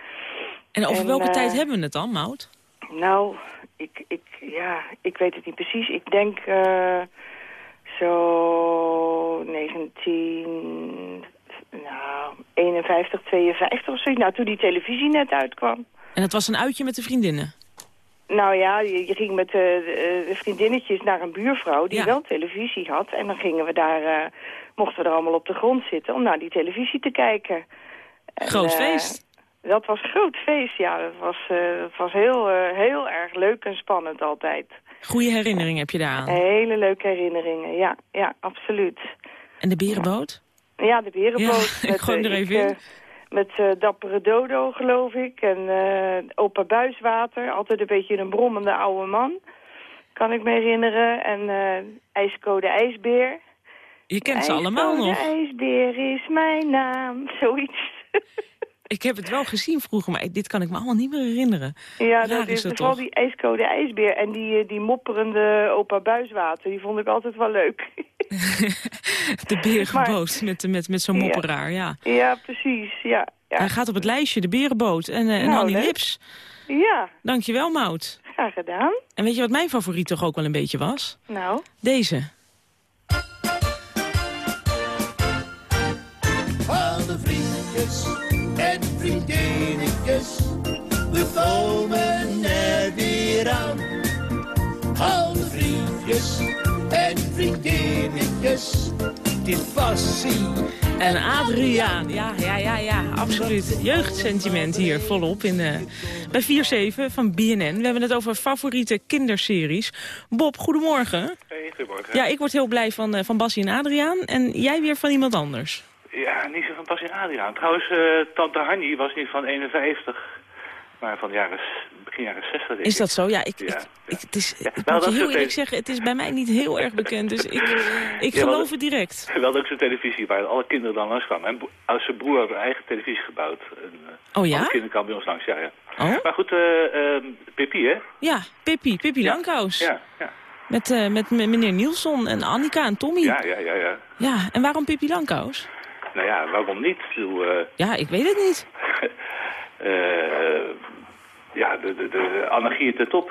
En over En, welke eh, tijd hebben we het dan, Mout? Nou, ik, ik, ja, ik weet het niet precies. Ik denk eh, zo 19, nou, 51, 52 of zo. Nou, toen die televisie net uitkwam. En het was een uitje met de vriendinnen. Nou ja, je, je ging met eh, de vriendinnetjes naar een buurvrouw die wel televisie had. En dan gingen we daar, eh, mochten we er allemaal op de grond zitten om naar die televisie te kijken. En, Groot eh, feest. Dat was groot feest, ja. Dat was, eh, dat was heel, eh, heel erg leuk en spannend altijd. Goede herinnering heb je daaraan. Hele leuke herinneringen, ja, ja, absoluut. En de berenboot? Ja, de berenboot. Ja, ik gooi er eh, even in. Met eh, Dappere Dodo, geloof ik. En eh, opa Buiswater, altijd een beetje een brommende oude man. Kan ik me herinneren. En eh IJscode IJsbeer. Je kent ze allemaal nog. IJsbeer is mijn naam, zoiets. Ik heb het wel gezien vroeger, maar dit kan ik me allemaal niet meer herinneren. Ja, Raar dat is dat vooral toch? die ijscode ijsbeer en die, eh, die mopperende opa Buiswater. Die vond ik altijd wel leuk. De berenboot met, met, met zo'n mopperaar, ja. ja, precies. Ja, ja. Hij gaat op het lijstje, de berenboot en, eh en Nou, Annie leuk. Lips. ja, Dankjewel, Mout. graag gedaan. En weet je wat mijn favoriet toch ook wel een beetje was? Nou, Deze. Alle vriendjes we komen er weer aan. Alle vriendjes en vriendinnetjes, dit was. En Adriaan, ja, ja, ja, ja, absoluut. Jeugdsentiment hier volop in, eh bij 4-7 van BNN. We hebben het over favoriete kinderseries. Bob, goedemorgen. Hey, goedemorgen. Ja, ik word heel blij van, eh, van Bassie en Adriaan. En jij weer van iemand anders. Ja, niet Pas in Adriaan. Trouwens, eh, tante Hanny was niet van 51, maar van jaren, begin jaren 60. denk Is dat zo? Ja, ik, Ja, ik, ik, het is, Ja, ik moet je heel eerlijk zeggen, het is bij mij niet heel erg bekend. Dus ik, ik wel geloof het direct. Wel ook zo'n televisie waar alle kinderen dan langs kwamen. Bro- als zijn broer had een eigen televisie gebouwd. En, eh, Oh ja? Alle kinderen kwamen bij ons langs, ja, ja. Oh? Maar goed, eh, Pippi, hè? Ja, Pippi, Pippi Langkous. Ja, ja. Met, met meneer Nielsen en Annika en Tommy. Ja, ja, ja, ja. Ja, en waarom Pippi Langkous? Nou ja, waarom niet? Ik bedoel, eh, Ja, ik weet het niet. eh, ja, de, de, de anarchie ten top.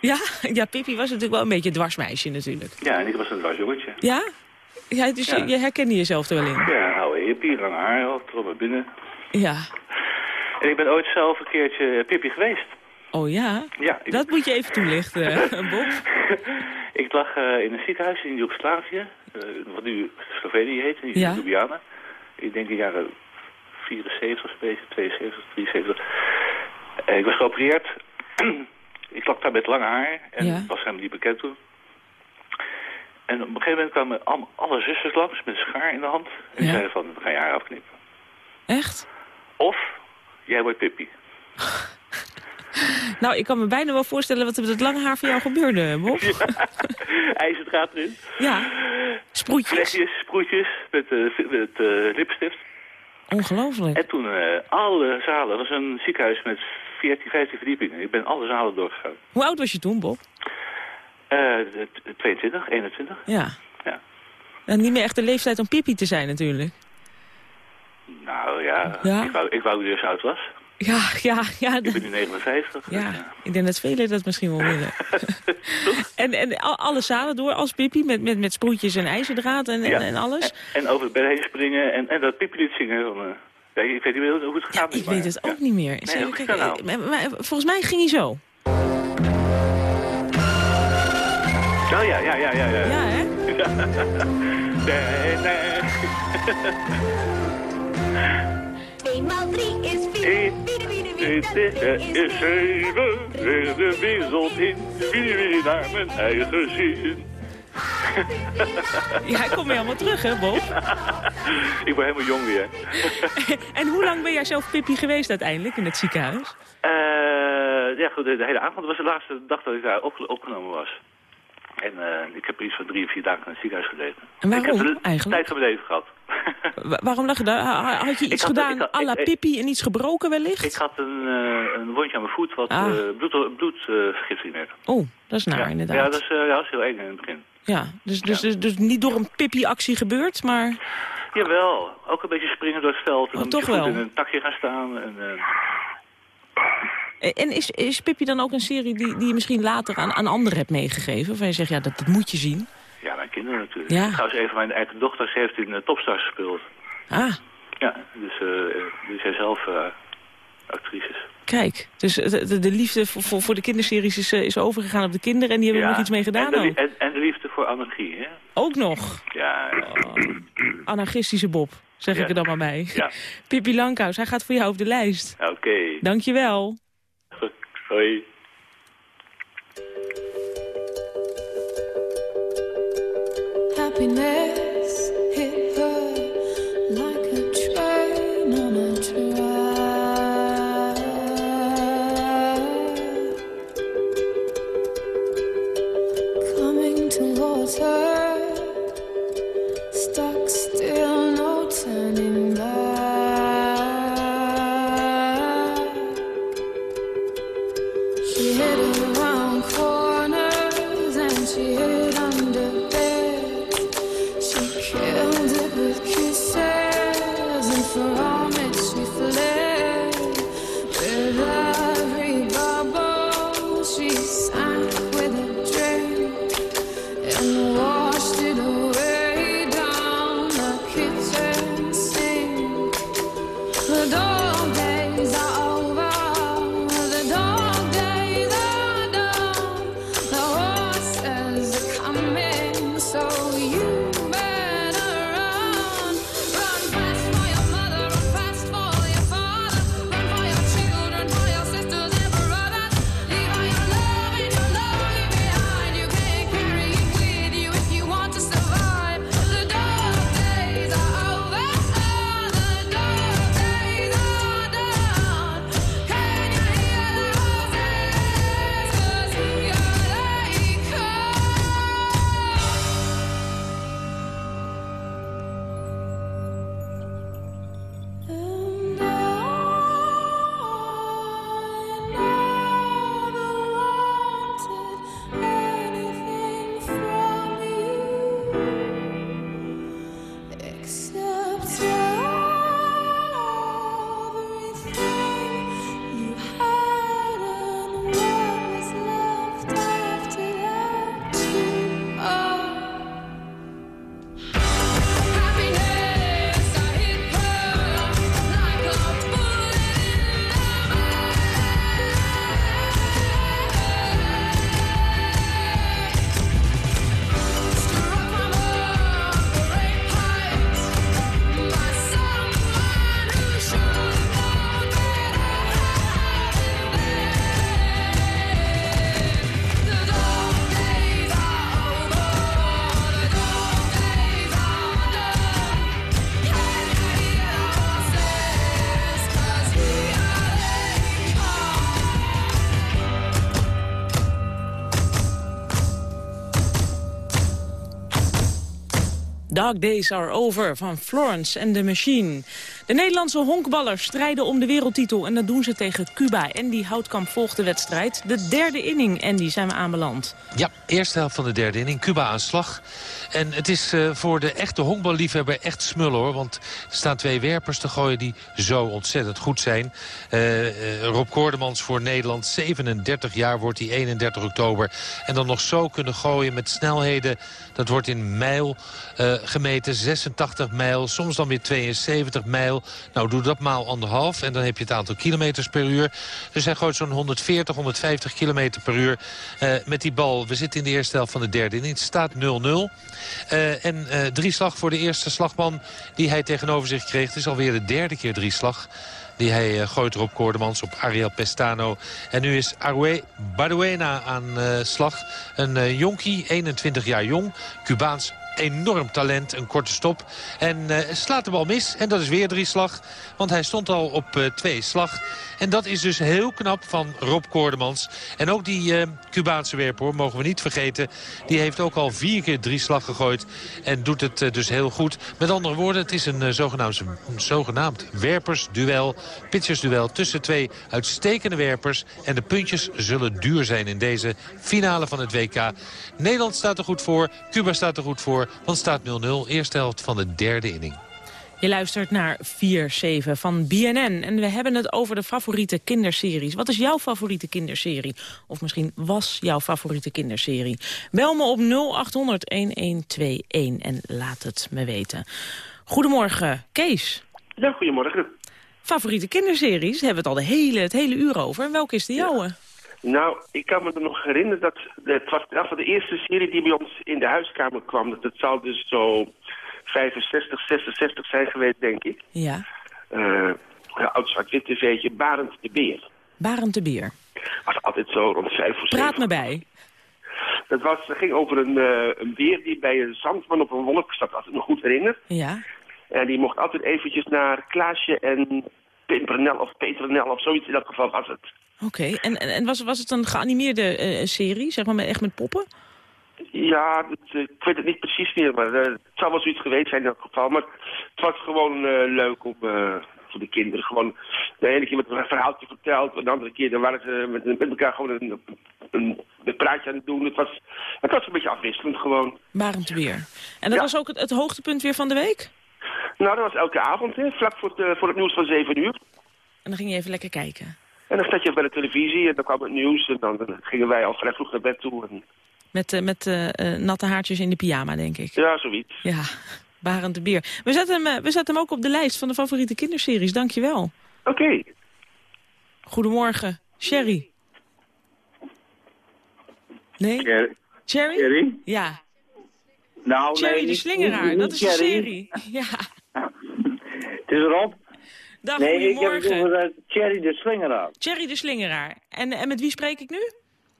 Ja, ja, Pippi was natuurlijk wel een beetje een dwarsmeisje natuurlijk. Ja, en ik was een dwars jongetje. Ja? ja dus Ja. Je, je herkende jezelf er wel in. Ja, oude hippie, lang haar, naar binnen. Ja. En ik ben ooit zelf een keertje Pippi geweest. Oh ja? Ja, ik, Dat moet je even toelichten, eh, Bob. ik lag eh, in een ziekenhuis in Joegoslavië, eh, wat nu Slovenië heet, in Ja. Ljubljana. Ik denk in de jaren 74 of 72, 73. En ik was geopereerd. ik lag daar met lang haar en Ja. was helemaal niet bekend toen. En op een gegeven moment kwamen al- alle zusters langs met een schaar in de hand. En die Ja. zeiden van, we gaan je haar afknippen. Echt? Of, jij wordt Pippi. Nou, ik kan me bijna wel voorstellen wat er met het lange haar van jou gebeurde, Bob. IJzerdraad erin. Ja. Sproetjes. Vlekjes, sproetjes met, eh, met eh, lipstift. Ongelooflijk. En toen eh, alle zalen, dat was een ziekenhuis met 14, 15 verdiepingen. Ik ben alle zalen doorgegaan. Hoe oud was je toen, Bob? Eh, de- de 22, 21. Ja. Ja. En niet meer echt de leeftijd om Pippi te zijn natuurlijk. Nou ja, Ja? Ik, wou, ik wou zo oud was. Ja, ja, ja. Ik ben nu 59. Ja, ik denk dat velen dat misschien wel willen. en en al- alle zalen door als Pippi met, met, met sproetjes en ijzerdraad en, en, Ja. en alles. En over het bed heen springen en, en dat Pippi liet zingen. Van, eh, ja, ik weet niet meer hoe het gaat. Ik weet het ook niet meer. Nee, nou? Maar- maar volgens mij ging hij zo. Oh ja, ja, ja, ja. Ja, Ja, hè? nee, nee. Eenmaal drie is vier. Vier, vier, vier, Dit is zeven, weer de wereld in, wie weer naar mijn eigen zin. Ja, hij komt weer allemaal terug, hè, Bob? ik word helemaal jong weer. en hoe lang ben jij zelf Pippi geweest uiteindelijk in het ziekenhuis? Eh, ja, goed, de, de hele avond was de laatste dag dat ik daar opge- opgenomen was. En eh, ik heb iets van drie of vier dagen in het ziekenhuis gezeten. En waarom ik heb de eigenlijk? tijd van mijn leven gehad. Wa- waarom lag je daar? Ha- Had je iets had- gedaan had- à la Pippi en iets gebroken wellicht? Ik had een, eh, een wondje aan mijn voet wat Ah. eh bloed, bloedvergiftiging werd. Oh, dat is naar ja. inderdaad. Ja, dat is, eh, ja, dat is heel eng in het begin. Ja, dus, dus, dus, dus niet door een Pippi-actie gebeurd, maar... Jawel, ook een beetje springen door het veld. En Oh, toch wel? in een takje gaan staan. En, eh, En is, is Pippi dan ook een serie die, die je misschien later aan, aan anderen hebt meegegeven? Of je zegt, ja, dat, dat moet je zien. ja, mijn kinderen natuurlijk. Ja. Trouwens, een van mijn eigen dochters heeft in uh, Topstars gespeeld. Ah, Ja, dus, eh dus zij zelf eh actrices. kijk. Dus de, de, de liefde voor, voor, de kinderseries is, eh, is overgegaan op de kinderen... en die hebben er nog iets mee gedaan en de, en, en de liefde voor anarchie, hè? Ook nog. Ja, Anarchistische Bob, zeg Ja. ik er dan maar bij. Ja. Pippi Lankhuis, hij gaat voor jou op de lijst. oké. Dankjewel. Hoi. Happiness Dog Days Are Over van Florence and the Machine. De Nederlandse honkballers strijden om de wereldtitel en dat doen ze tegen Cuba. Andy Houtkamp volgt de wedstrijd. De derde inning, Andy, zijn we aanbeland. Ja, eerste helft van de derde inning. Cuba aan slag. En het is eh, voor de echte honkballiefhebber echt smullen hoor. Want er staan twee werpers te gooien die zo ontzettend goed zijn. Eh, eh, Rob Koordemans voor Nederland. 37 jaar wordt hij 31 oktober. En dan nog zo kunnen gooien met snelheden. Dat wordt in mijl eh, gemeten. 86 mijl, soms dan weer 72 mijl. Nou, doe dat maal anderhalf en dan heb je het aantal kilometers per uur. Dus hij gooit zo'n 140, 150 kilometer per uur eh, met die bal. We zitten in de eerste helft van de derde inning. Het staat 0-0. Eh, en drie slag voor de eerste slagman die hij tegenover zich kreeg. Het is alweer de derde keer drie slag. Die hij eh, gooit Rob Koordemans op Ariel Pestano. En nu is Arue Baduena aan eh, slag. Een eh, jonkie, 21 jaar jong, Cubaans enorm talent, een korte stop. En eh, slaat de bal mis. En dat is weer drie slag. Want hij stond al op eh, twee slag. En dat is dus heel knap van Rob Koordemans. En ook die eh, Cubaanse werper, mogen we niet vergeten. Die heeft ook al vier keer drie slag gegooid. En doet het dus heel goed. Met andere woorden, het is een, zogenaamd, een zogenaamd werpersduel. Pitchersduel tussen twee uitstekende werpers. En de puntjes zullen duur zijn in deze finale van het WK. Nederland staat er goed voor. Cuba staat er goed voor. Want staat 0-0. Eerste helft van de derde inning. Je luistert naar 4-7 van BNN. En we hebben het over de favoriete kinderseries. Wat is jouw favoriete kinderserie? Of misschien was jouw favoriete kinderserie? Bel me op 0800-1121 en laat het me weten. Goedemorgen, Kees. Ja, goedemorgen. Favoriete kinderseries? Hebben we het al de hele, het hele uur over. Welke is de jouwe? Nou, ik kan me er nog herinneren dat het was een van de eerste serie die bij ons in de huiskamer kwam. Dat het zou dus zo 65, 66 zijn geweest, denk ik. Ja. Ja, oud zwart-wit tv'tje, Barend de Beer. Barend de Beer. Was altijd zo rond vijf of Praat me bij. Dat, was, dat ging over een, eh, een beer die bij een zandman op een wolk zat, als ik me goed herinner. Ja. En die mocht altijd eventjes naar Klaasje en Pimpernel of Petronel of zoiets in dat geval was het. Oké, en, en, en was, was het een geanimeerde eh, serie, zeg maar met, echt met poppen? Ja, eh, ik weet het niet precies meer, maar eh, het zou wel zoiets geweest zijn in dat geval. Maar het was gewoon leuk om voor de kinderen gewoon de ene keer met een verhaaltje verteld, en de andere keer dan waren ze met, met elkaar gewoon een, een, een praatje aan het doen. Het was, het was een beetje afwisselend gewoon. Barend weer. En dat was ook het, het hoogtepunt weer van de week? Nou, dat was elke avond, hè, vlak voor het, eh, voor het nieuws van 7 uur. En dan ging je even lekker kijken. En dan zat je bij de televisie en dan kwam het nieuws en dan, dan gingen wij al vrij vroeg naar bed toe. En, Met, eh, met eh, natte haartjes in de pyjama, denk ik. ja, zoiets. Ja, Barend de Beer. We zetten, hem, we zetten hem ook op de lijst van de favoriete kinderseries. Dankjewel. Oké. Goedemorgen, Sherry. Nee? Cherry? Ja. Nou, Cherry nee, de Slingeraar, dat is een serie. Ja. Het is Rob. Dag, nee, ik heb het over eh, Cherry de Slingeraar. Cherry de Slingeraar. En, en met wie spreek ik nu?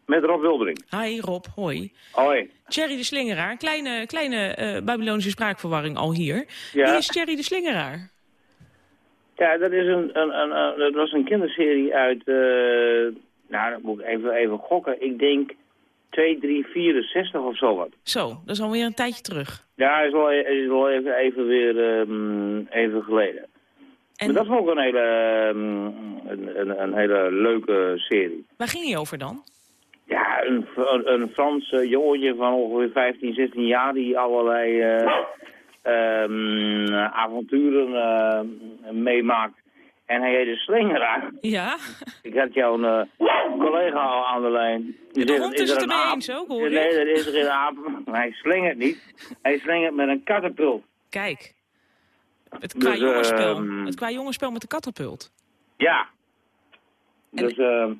Met Rob Wildering. Hi Rob, hoi. Hoi. Cherry de Slingeraar, kleine, kleine eh, Babylonische spraakverwarring al hier. Ja. Wie is Cherry de Slingeraar? Ja, dat, is een, een, een, een- dat was een kinderserie uit... eh, nou, dat moet ik even, even gokken. Ik denk 2, 3, 64 of zo wat. Zo, dat is alweer een tijdje terug. Ja, is wel, is wel even, even weer ehm, even geleden. Maar dat vond ik een hele, ehm, een, een, een hele leuke serie. Waar ging hij over dan? Ja, een, een, een Frans eh, jongetje van ongeveer 15, 16 jaar die allerlei eh, ehm, avonturen eh, meemaakt. En hij heet de Slingeraar. Ja? Ik had jouw eh, collega al aan de lijn. De hond is is er het een eens ook, hoor Nee, dat is er geen aap. Hij slingert niet. Hij slingert met een katapult. Kijk. Het qua, Dus, jongensspel, ehm, het qua jongensspel met de katapult. Ja. Dus, ehm,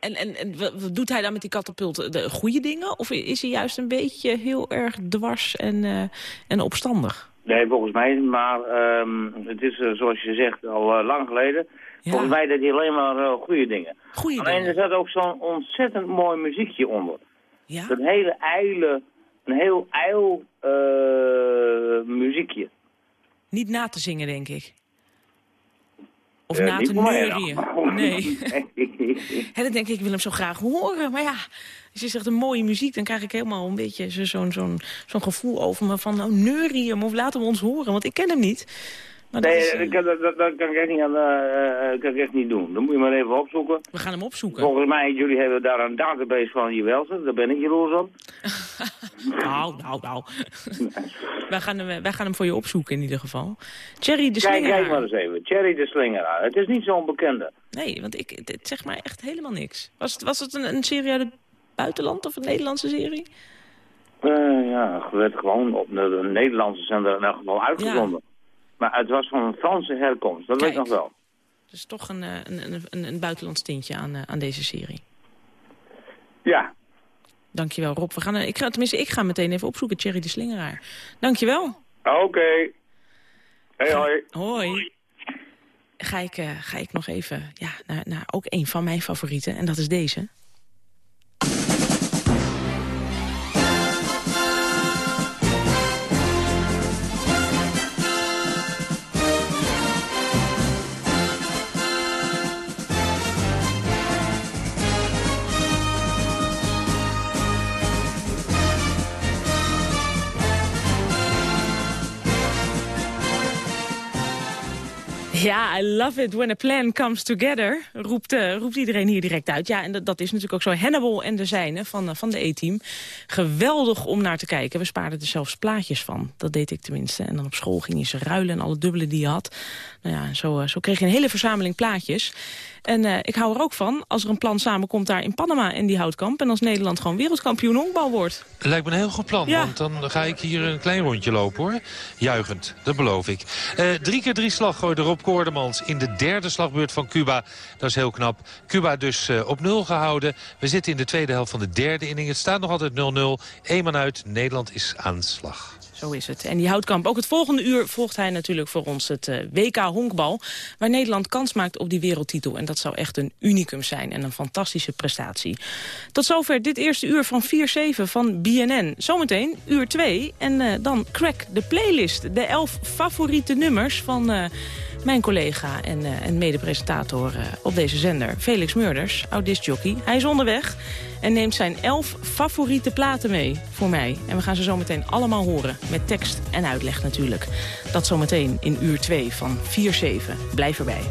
En, en, en wat wat doet hij dan met die katapult? De goede dingen? Of is hij juist een beetje heel erg dwars en, eh, en opstandig? Nee, volgens mij, maar ehm, het is eh, zoals je zegt al eh, lang geleden. Volgens mij deed hij alleen maar eh, goede dingen. Goeie alleen er zat ook zo'n ontzettend mooi muziekje onder. Ja? Een hele ijle, een heel eh, muziekje. Niet na te zingen, denk ik. Of Eh, na te nou. Nee. Hè, dan denk ik, ik wil hem zo graag horen. Maar ja, als je zegt een mooie muziek, dan krijg ik helemaal een beetje zo- zo'n zo'n gevoel over me van... nou, neurie hem of laat hem ons horen, want ik ken hem niet. Maar dat nee, is, eh, dat, kan- dat, dat, dat kan ik echt niet, eh, eh, kan ik echt niet doen. Dan moet je maar even opzoeken. We gaan hem opzoeken. Volgens mij, jullie hebben daar een database van, jawel, zeg, daar ben ik jaloers op. Nou, nou, nou. wij, gaan hem, wij gaan hem voor je opzoeken in ieder geval. Thierry de Slingeraar. kijk maar eens even. Cherry de Slingeraar. Het is niet zo'n bekende. Nee, want ik, het zegt mij echt helemaal niks. Was het, was het een, een serie uit het buitenland of een Nederlandse serie? Eh, ja, het werd gewoon op de, de Nederlandse zender in elk geval uitgezonden. Maar het was van een Franse herkomst, dat weet ik nog wel. Dus toch een, eh, een, een, een, een buitenlands tintje aan, eh, aan deze serie. Ja. Dankjewel Rob. We gaan, eh, ik ga, tenminste, ik ga meteen even opzoeken. Thierry de Slingeraar. Dankjewel. Oké. Hey, hoi. Hoi. ga ik, eh, ga ik nog even ja, naar, naar ook een van mijn favorieten. En dat is deze. Ja, I love it when a plan comes together, roept, eh, roept iedereen hier direct uit. Ja, en dat, dat is natuurlijk ook zo. Hannibal en de zijne van, eh, van de E-team. Geweldig om naar te kijken. We spaarden er zelfs plaatjes van. Dat deed ik tenminste. En dan op school ging je ze ruilen en alle dubbelen die je had. Nou ja, zo, eh, zo kreeg je een hele verzameling plaatjes. En ik hou er ook van als er een plan samenkomt daar in Panama in die houtkamp. En als Nederland gewoon wereldkampioen honkbal wordt. Lijkt me een heel goed plan, Ja. want dan ga ik hier een klein rondje lopen hoor. Juichend, dat beloof ik. Drie keer drie slag gooide Rob In de derde slagbeurt van Cuba. Dat is heel knap. Cuba dus eh, op nul gehouden. We zitten in de tweede helft van de derde inning. Het staat nog altijd 0-0. Eén man uit. Nederland is aan slag. Zo is het. En die houtkamp, ook het volgende uur volgt hij natuurlijk voor ons het eh, WK honkbal. Waar Nederland kans maakt op die wereldtitel. En dat zou echt een unicum zijn en een fantastische prestatie. Tot zover dit eerste uur van 4-7 van BNN. Zometeen uur 2 en eh, dan crack de playlist. De elf favoriete nummers van... mijn collega en, eh, en mede-presentator eh, op deze zender, Felix Murders, oud-discjockey. Hij is onderweg en neemt zijn elf favoriete platen mee voor mij. En we gaan ze zometeen allemaal horen, met tekst en uitleg natuurlijk. Dat zometeen in uur 2 van 4-7. Blijf erbij.